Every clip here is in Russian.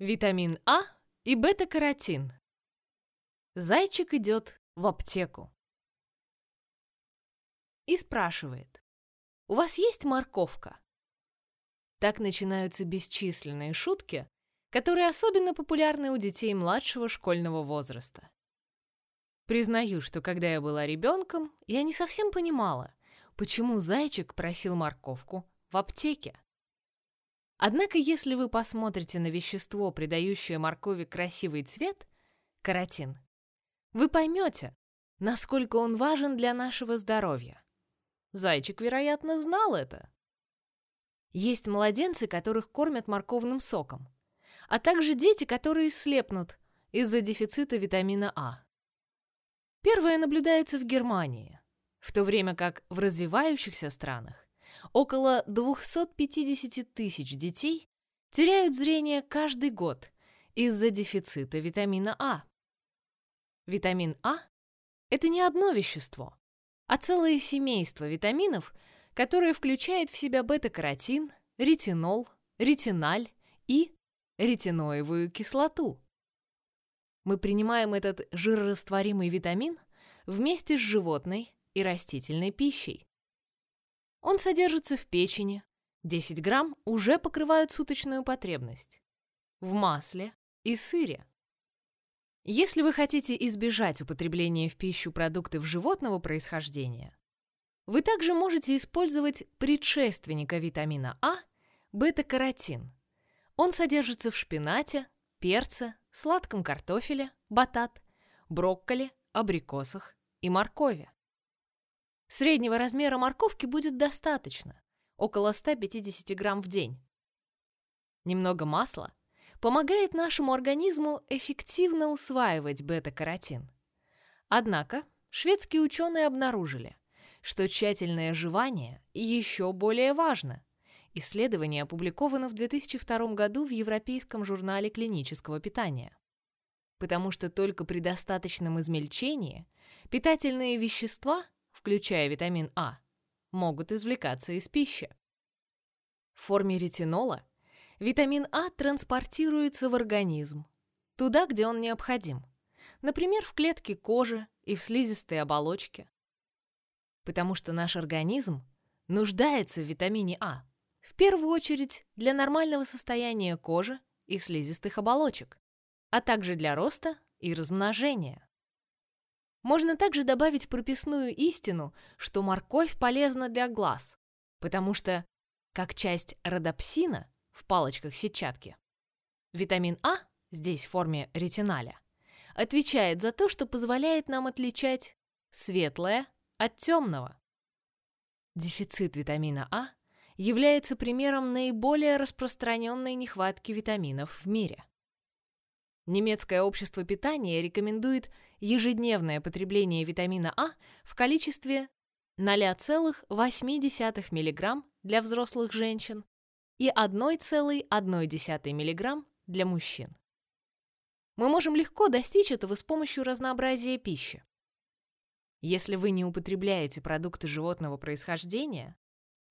Витамин А и бета-каротин. Зайчик идет в аптеку. И спрашивает, «У вас есть морковка?» Так начинаются бесчисленные шутки, которые особенно популярны у детей младшего школьного возраста. Признаю, что когда я была ребенком, я не совсем понимала, почему зайчик просил морковку в аптеке. Однако, если вы посмотрите на вещество, придающее моркови красивый цвет, каротин, вы поймете, насколько он важен для нашего здоровья. Зайчик, вероятно, знал это. Есть младенцы, которых кормят морковным соком, а также дети, которые слепнут из-за дефицита витамина А. Первое наблюдается в Германии, в то время как в развивающихся странах Около 250 тысяч детей теряют зрение каждый год из-за дефицита витамина А. Витамин А – это не одно вещество, а целое семейство витаминов, которое включает в себя бета-каротин, ретинол, ретиналь и ретиноевую кислоту. Мы принимаем этот жирорастворимый витамин вместе с животной и растительной пищей. Он содержится в печени. 10 грамм уже покрывают суточную потребность. В масле и сыре. Если вы хотите избежать употребления в пищу продуктов животного происхождения, вы также можете использовать предшественника витамина А – бета-каротин. Он содержится в шпинате, перце, сладком картофеле, батат, брокколи, абрикосах и моркови. Среднего размера морковки будет достаточно, около 150 грамм в день. Немного масла помогает нашему организму эффективно усваивать бета-каротин. Однако шведские ученые обнаружили, что тщательное жевание еще более важно. Исследование опубликовано в 2002 году в Европейском журнале клинического питания. Потому что только при достаточном измельчении питательные вещества включая витамин А, могут извлекаться из пищи. В форме ретинола витамин А транспортируется в организм, туда, где он необходим, например, в клетки кожи и в слизистой оболочке. Потому что наш организм нуждается в витамине А, в первую очередь для нормального состояния кожи и слизистых оболочек, а также для роста и размножения. Можно также добавить прописную истину, что морковь полезна для глаз, потому что, как часть родопсина в палочках сетчатки, витамин А, здесь в форме ретиналя, отвечает за то, что позволяет нам отличать светлое от темного. Дефицит витамина А является примером наиболее распространенной нехватки витаминов в мире. Немецкое общество питания рекомендует ежедневное потребление витамина А в количестве 0,8 мг для взрослых женщин и 1,1 мг для мужчин. Мы можем легко достичь этого с помощью разнообразия пищи. Если вы не употребляете продукты животного происхождения,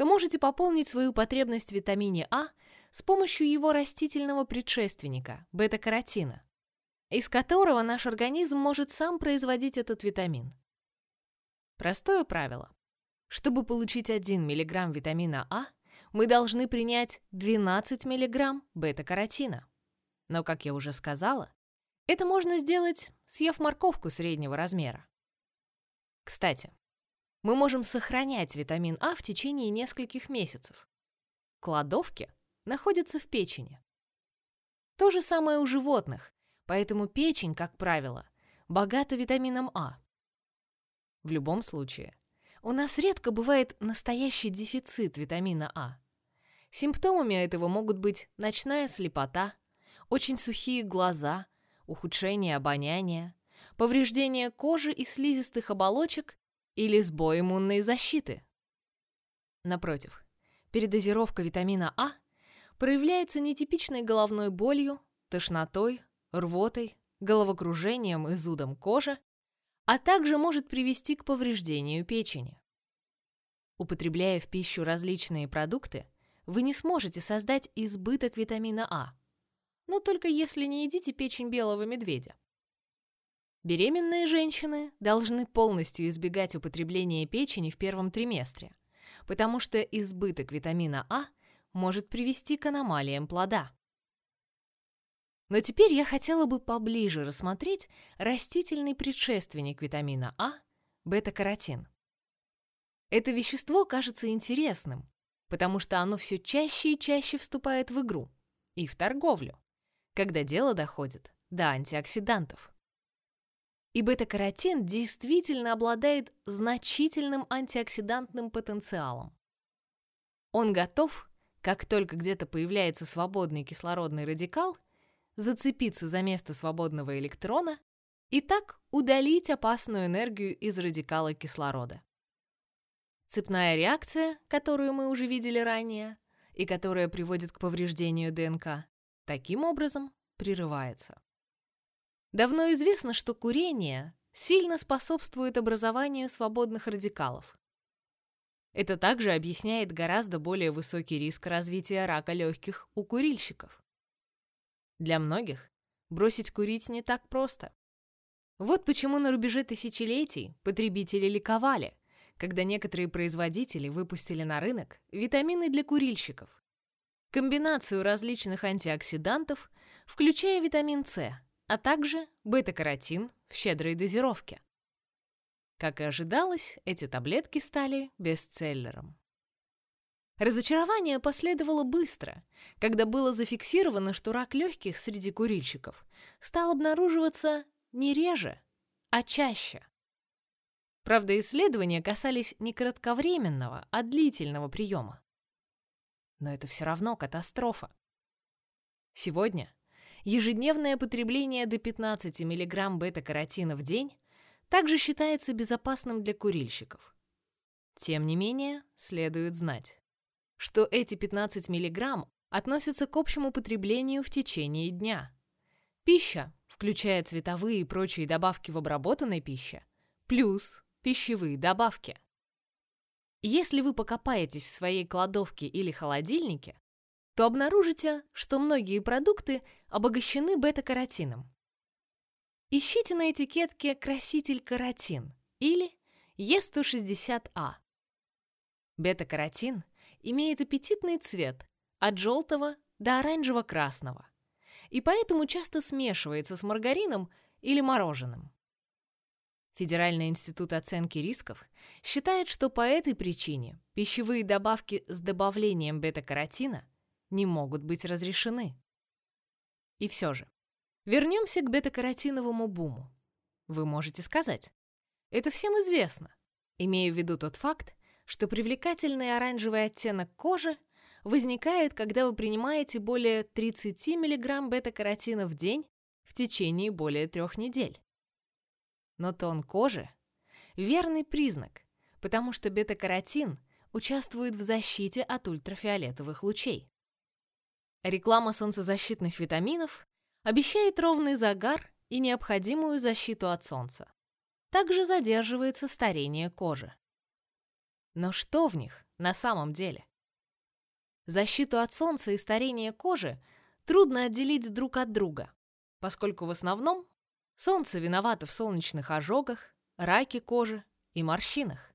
то можете пополнить свою потребность в витамине А с помощью его растительного предшественника – бета-каротина, из которого наш организм может сам производить этот витамин. Простое правило. Чтобы получить 1 мг витамина А, мы должны принять 12 мг бета-каротина. Но, как я уже сказала, это можно сделать, съев морковку среднего размера. Кстати, мы можем сохранять витамин А в течение нескольких месяцев. Кладовки находятся в печени. То же самое у животных, поэтому печень, как правило, богата витамином А. В любом случае, у нас редко бывает настоящий дефицит витамина А. Симптомами этого могут быть ночная слепота, очень сухие глаза, ухудшение обоняния, повреждение кожи и слизистых оболочек или сбой иммунной защиты. Напротив, передозировка витамина А проявляется нетипичной головной болью, тошнотой, рвотой, головокружением и зудом кожи, а также может привести к повреждению печени. Употребляя в пищу различные продукты, вы не сможете создать избыток витамина А. но только если не едите печень белого медведя. Беременные женщины должны полностью избегать употребления печени в первом триместре, потому что избыток витамина А может привести к аномалиям плода. Но теперь я хотела бы поближе рассмотреть растительный предшественник витамина А – бета-каротин. Это вещество кажется интересным, потому что оно все чаще и чаще вступает в игру и в торговлю, когда дело доходит до антиоксидантов. И бета-каротин действительно обладает значительным антиоксидантным потенциалом. Он готов, как только где-то появляется свободный кислородный радикал, зацепиться за место свободного электрона и так удалить опасную энергию из радикала кислорода. Цепная реакция, которую мы уже видели ранее, и которая приводит к повреждению ДНК, таким образом прерывается. Давно известно, что курение сильно способствует образованию свободных радикалов. Это также объясняет гораздо более высокий риск развития рака легких у курильщиков. Для многих бросить курить не так просто. Вот почему на рубеже тысячелетий потребители ликовали, когда некоторые производители выпустили на рынок витамины для курильщиков. Комбинацию различных антиоксидантов, включая витамин С, а также бета-каротин в щедрой дозировке. Как и ожидалось, эти таблетки стали бестселлером. Разочарование последовало быстро, когда было зафиксировано, что рак легких среди курильщиков стал обнаруживаться не реже, а чаще. Правда, исследования касались не кратковременного, а длительного приема. Но это все равно катастрофа. Сегодня ежедневное потребление до 15 мг бета-каротина в день также считается безопасным для курильщиков. Тем не менее, следует знать, что эти 15 мг относятся к общему потреблению в течение дня. Пища, включая цветовые и прочие добавки в обработанной пище, плюс пищевые добавки. Если вы покопаетесь в своей кладовке или холодильнике, то обнаружите, что многие продукты обогащены бета-каротином. Ищите на этикетке краситель каротин или Е160А. Бета-каротин имеет аппетитный цвет от желтого до оранжево-красного и поэтому часто смешивается с маргарином или мороженым. Федеральный институт оценки рисков считает, что по этой причине пищевые добавки с добавлением бета-каротина не могут быть разрешены. И все же, вернемся к бета-каротиновому буму. Вы можете сказать, это всем известно, имея в виду тот факт, что привлекательный оранжевый оттенок кожи возникает, когда вы принимаете более 30 мг бета-каротина в день в течение более трех недель. Но тон кожи – верный признак, потому что бета-каротин участвует в защите от ультрафиолетовых лучей. Реклама солнцезащитных витаминов обещает ровный загар и необходимую защиту от солнца. Также задерживается старение кожи. Но что в них на самом деле? Защиту от солнца и старение кожи трудно отделить друг от друга, поскольку в основном солнце виновато в солнечных ожогах, раке кожи и морщинах.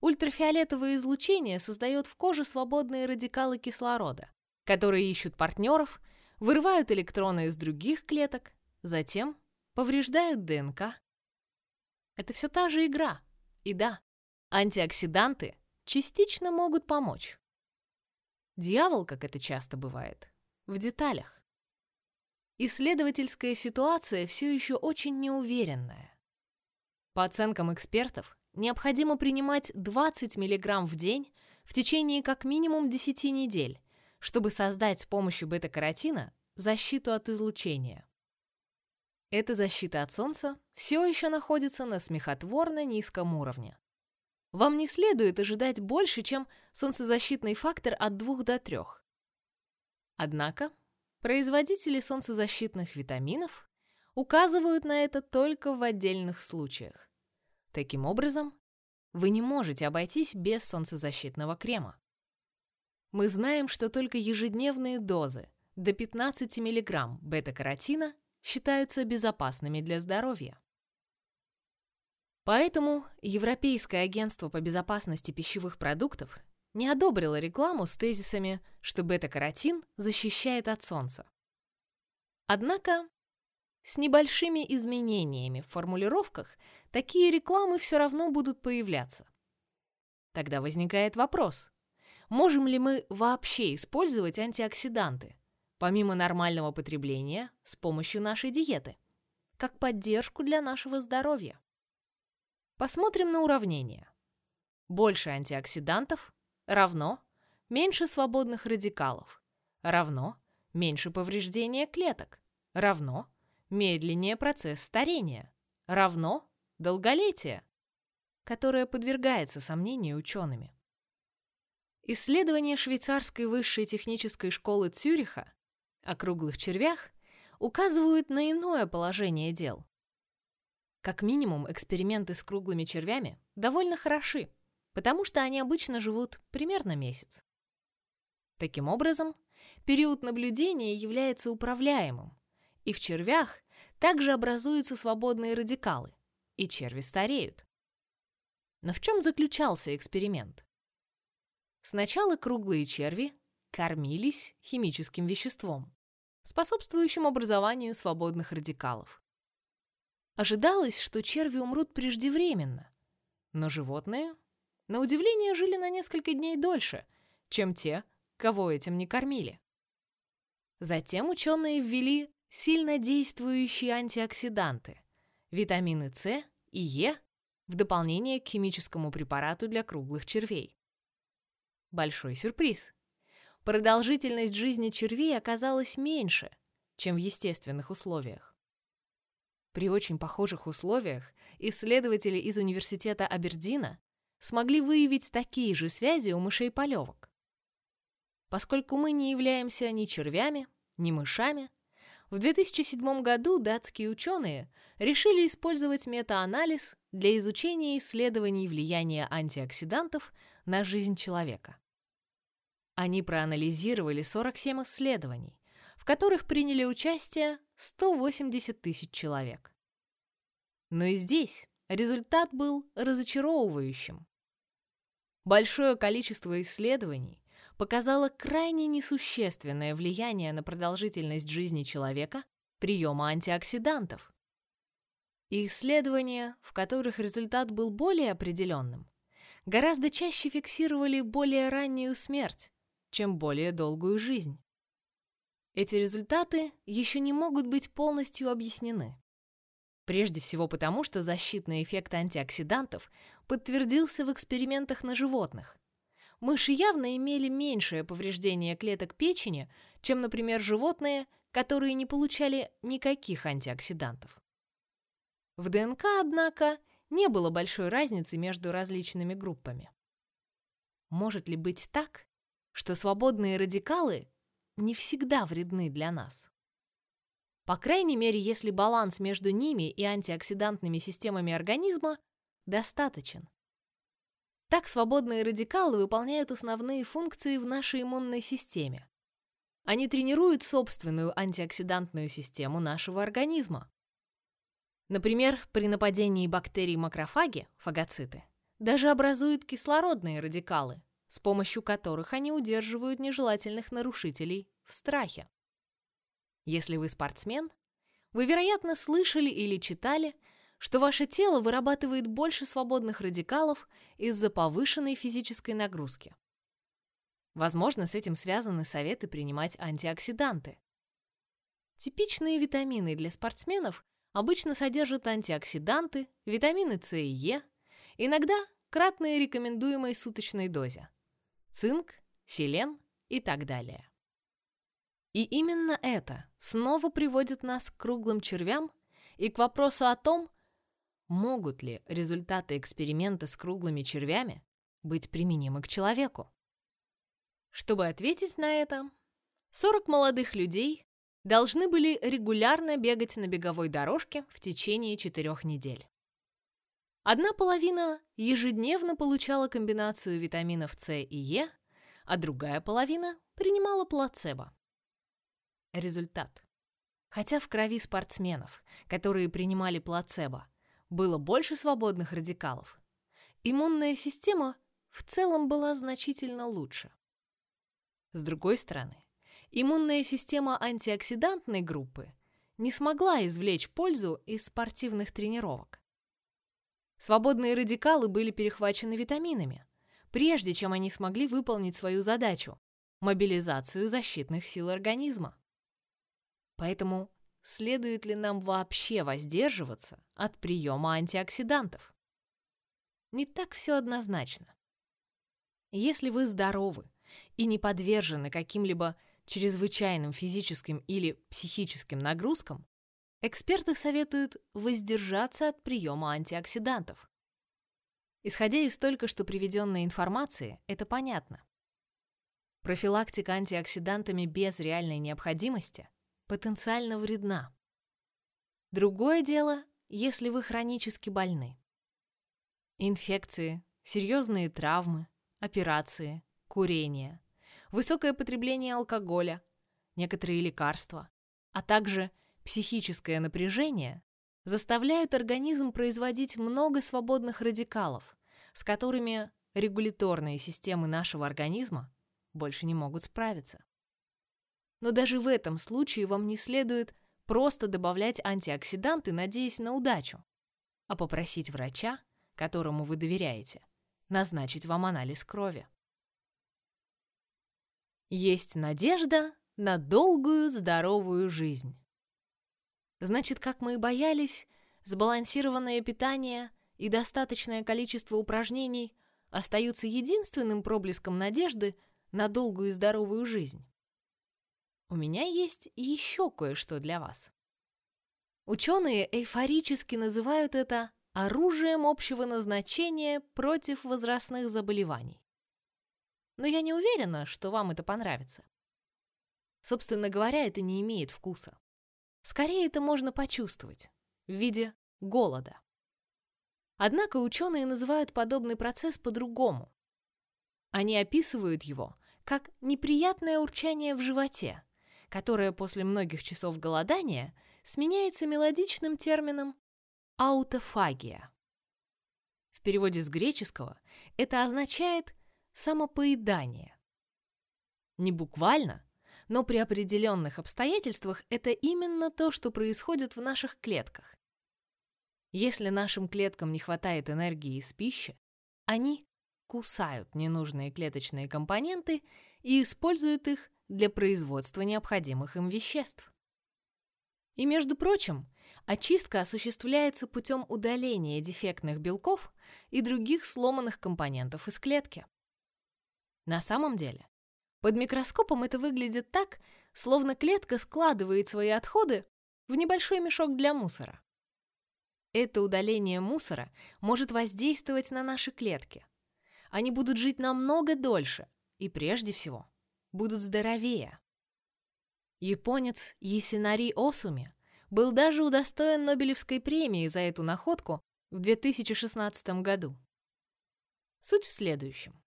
Ультрафиолетовое излучение создает в коже свободные радикалы кислорода, которые ищут партнеров, вырывают электроны из других клеток, затем повреждают ДНК. Это все та же игра. И да, антиоксиданты частично могут помочь. Дьявол, как это часто бывает, в деталях. Исследовательская ситуация все еще очень неуверенная. По оценкам экспертов, необходимо принимать 20 мг в день в течение как минимум 10 недель, чтобы создать с помощью бета-каротина защиту от излучения. Эта защита от солнца все еще находится на смехотворно низком уровне. Вам не следует ожидать больше, чем солнцезащитный фактор от 2 до 3. Однако, производители солнцезащитных витаминов указывают на это только в отдельных случаях. Таким образом, вы не можете обойтись без солнцезащитного крема. Мы знаем, что только ежедневные дозы до 15 мг бета-каротина считаются безопасными для здоровья. Поэтому Европейское агентство по безопасности пищевых продуктов не одобрило рекламу с тезисами, что бета-каротин защищает от солнца. Однако с небольшими изменениями в формулировках такие рекламы все равно будут появляться. Тогда возникает вопрос, можем ли мы вообще использовать антиоксиданты, помимо нормального потребления, с помощью нашей диеты, как поддержку для нашего здоровья? Посмотрим на уравнение. Больше антиоксидантов равно меньше свободных радикалов, равно меньше повреждения клеток, равно медленнее процесс старения, равно долголетие, которое подвергается сомнению учеными. Исследования швейцарской высшей технической школы Цюриха о круглых червях указывают на иное положение дел. Как минимум, эксперименты с круглыми червями довольно хороши, потому что они обычно живут примерно месяц. Таким образом, период наблюдения является управляемым, и в червях также образуются свободные радикалы, и черви стареют. Но в чем заключался эксперимент? Сначала круглые черви кормились химическим веществом, способствующим образованию свободных радикалов. Ожидалось, что черви умрут преждевременно, но животные, на удивление, жили на несколько дней дольше, чем те, кого этим не кормили. Затем ученые ввели сильно действующие антиоксиданты – витамины С и Е в дополнение к химическому препарату для круглых червей. Большой сюрприз. Продолжительность жизни червей оказалась меньше, чем в естественных условиях. При очень похожих условиях исследователи из университета Абердина смогли выявить такие же связи у мышей-полевок. Поскольку мы не являемся ни червями, ни мышами, в 2007 году датские ученые решили использовать метаанализ для изучения исследований влияния антиоксидантов на жизнь человека. Они проанализировали 47 исследований, в которых приняли участие 180 тысяч человек. Но и здесь результат был разочаровывающим. Большое количество исследований показало крайне несущественное влияние на продолжительность жизни человека приема антиоксидантов. И исследования, в которых результат был более определенным, гораздо чаще фиксировали более раннюю смерть, чем более долгую жизнь. Эти результаты еще не могут быть полностью объяснены. Прежде всего потому, что защитный эффект антиоксидантов подтвердился в экспериментах на животных, мыши явно имели меньшее повреждение клеток печени, чем, например, животные, которые не получали никаких антиоксидантов. В ДНК, однако, не было большой разницы между различными группами. Может ли быть так, что свободные радикалы не всегда вредны для нас? По крайней мере, если баланс между ними и антиоксидантными системами организма достаточен. Так свободные радикалы выполняют основные функции в нашей иммунной системе. Они тренируют собственную антиоксидантную систему нашего организма. Например, при нападении бактерий макрофаги, фагоциты, даже образуют кислородные радикалы, с помощью которых они удерживают нежелательных нарушителей в страхе. Если вы спортсмен, вы, вероятно, слышали или читали что ваше тело вырабатывает больше свободных радикалов из-за повышенной физической нагрузки. Возможно, с этим связаны советы принимать антиоксиданты. Типичные витамины для спортсменов обычно содержат антиоксиданты, витамины С и Е, иногда кратные рекомендуемой суточной дозе, цинк, селен и так далее. И именно это снова приводит нас к круглым червям и к вопросу о том, могут ли результаты эксперимента с круглыми червями быть применимы к человеку? Чтобы ответить на это, 40 молодых людей должны были регулярно бегать на беговой дорожке в течение четырех недель. Одна половина ежедневно получала комбинацию витаминов С и Е, а другая половина принимала плацебо. Результат. Хотя в крови спортсменов, которые принимали плацебо, было больше свободных радикалов, иммунная система в целом была значительно лучше. С другой стороны, иммунная система антиоксидантной группы не смогла извлечь пользу из спортивных тренировок. Свободные радикалы были перехвачены витаминами, прежде чем они смогли выполнить свою задачу – мобилизацию защитных сил организма. Поэтому следует ли нам вообще воздерживаться от приема антиоксидантов? Не так все однозначно. Если вы здоровы и не подвержены каким-либо чрезвычайным физическим или психическим нагрузкам, эксперты советуют воздержаться от приема антиоксидантов. Исходя из только что приведенной информации, это понятно. Профилактика антиоксидантами без реальной необходимости потенциально вредна. Другое дело, если вы хронически больны. Инфекции, серьезные травмы, операции, курение, высокое потребление алкоголя, некоторые лекарства, а также психическое напряжение заставляют организм производить много свободных радикалов, с которыми регуляторные системы нашего организма больше не могут справиться. Но даже в этом случае вам не следует просто добавлять антиоксиданты, надеясь на удачу, а попросить врача, которому вы доверяете, назначить вам анализ крови. Есть надежда на долгую здоровую жизнь. Значит, как мы и боялись, сбалансированное питание и достаточное количество упражнений остаются единственным проблеском надежды на долгую здоровую жизнь. У меня есть еще кое-что для вас. Ученые эйфорически называют это оружием общего назначения против возрастных заболеваний. Но я не уверена, что вам это понравится. Собственно говоря, это не имеет вкуса. Скорее, это можно почувствовать в виде голода. Однако ученые называют подобный процесс по-другому. Они описывают его как неприятное урчание в животе, которое после многих часов голодания сменяется мелодичным термином аутофагия. В переводе с греческого это означает самопоедание. Не буквально, но при определенных обстоятельствах это именно то, что происходит в наших клетках. Если нашим клеткам не хватает энергии из пищи, они кусают ненужные клеточные компоненты и используют их для производства необходимых им веществ. И, между прочим, очистка осуществляется путем удаления дефектных белков и других сломанных компонентов из клетки. На самом деле, под микроскопом это выглядит так, словно клетка складывает свои отходы в небольшой мешок для мусора. Это удаление мусора может воздействовать на наши клетки. Они будут жить намного дольше и, прежде всего, будут здоровее. Японец Есинари Осуми был даже удостоен Нобелевской премии за эту находку в 2016 году. Суть в следующем.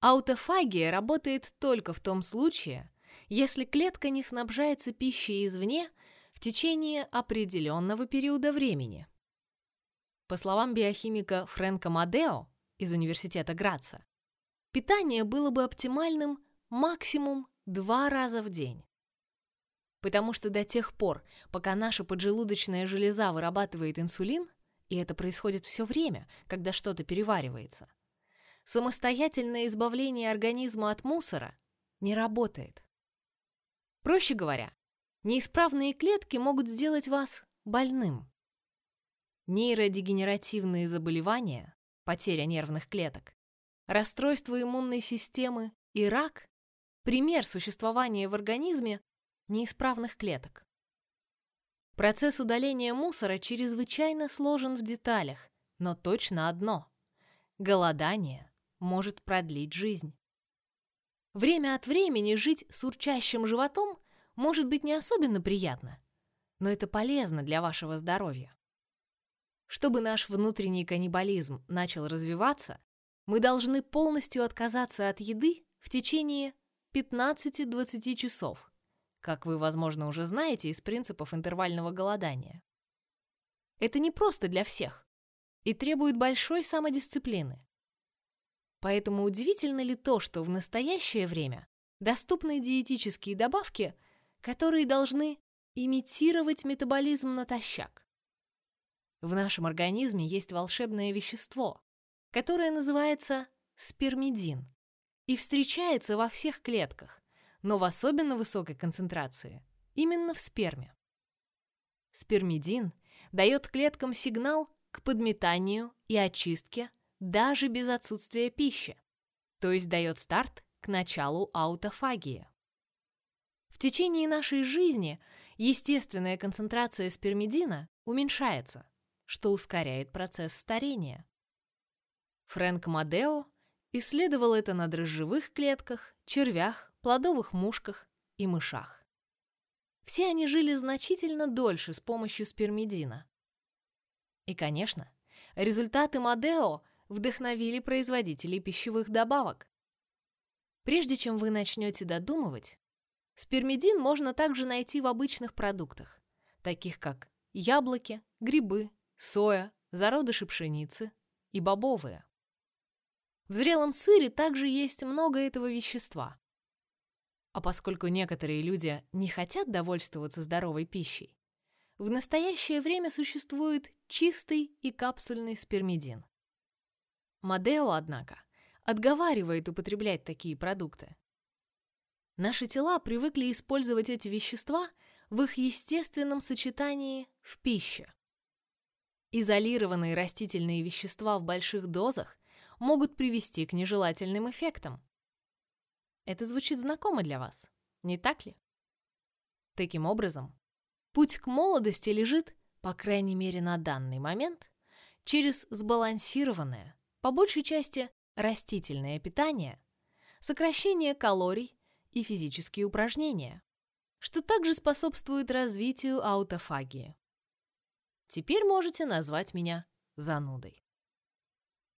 Аутофагия работает только в том случае, если клетка не снабжается пищей извне в течение определенного периода времени. По словам биохимика Фрэнка Мадео из Университета Граца, питание было бы оптимальным максимум два раза в день. Потому что до тех пор, пока наша поджелудочная железа вырабатывает инсулин, и это происходит все время, когда что-то переваривается, самостоятельное избавление организма от мусора не работает. Проще говоря, неисправные клетки могут сделать вас больным. Нейродегенеративные заболевания, потеря нервных клеток, расстройство иммунной системы и рак – пример существования в организме неисправных клеток. Процесс удаления мусора чрезвычайно сложен в деталях, но точно одно – голодание может продлить жизнь. Время от времени жить с урчащим животом может быть не особенно приятно, но это полезно для вашего здоровья. Чтобы наш внутренний каннибализм начал развиваться, мы должны полностью отказаться от еды в течение 15-20 часов, как вы, возможно, уже знаете из принципов интервального голодания. Это не просто для всех и требует большой самодисциплины. Поэтому удивительно ли то, что в настоящее время доступны диетические добавки, которые должны имитировать метаболизм натощак? В нашем организме есть волшебное вещество, которое называется спермидин и встречается во всех клетках, но в особенно высокой концентрации, именно в сперме. Спермидин дает клеткам сигнал к подметанию и очистке даже без отсутствия пищи, то есть дает старт к началу аутофагии. В течение нашей жизни естественная концентрация спермидина уменьшается, что ускоряет процесс старения. Фрэнк Мадео исследовал это на дрожжевых клетках, червях, плодовых мушках и мышах. Все они жили значительно дольше с помощью спермидина. И, конечно, результаты Мадео вдохновили производителей пищевых добавок. Прежде чем вы начнете додумывать, спермидин можно также найти в обычных продуктах, таких как яблоки, грибы, соя, зародыши пшеницы и бобовые. В зрелом сыре также есть много этого вещества. А поскольку некоторые люди не хотят довольствоваться здоровой пищей, в настоящее время существует чистый и капсульный спермидин. Мадео, однако, отговаривает употреблять такие продукты. Наши тела привыкли использовать эти вещества в их естественном сочетании в пище. Изолированные растительные вещества в больших дозах могут привести к нежелательным эффектам. Это звучит знакомо для вас, не так ли? Таким образом, путь к молодости лежит, по крайней мере на данный момент, через сбалансированное, по большей части растительное питание, сокращение калорий и физические упражнения, что также способствует развитию аутофагии. Теперь можете назвать меня занудой.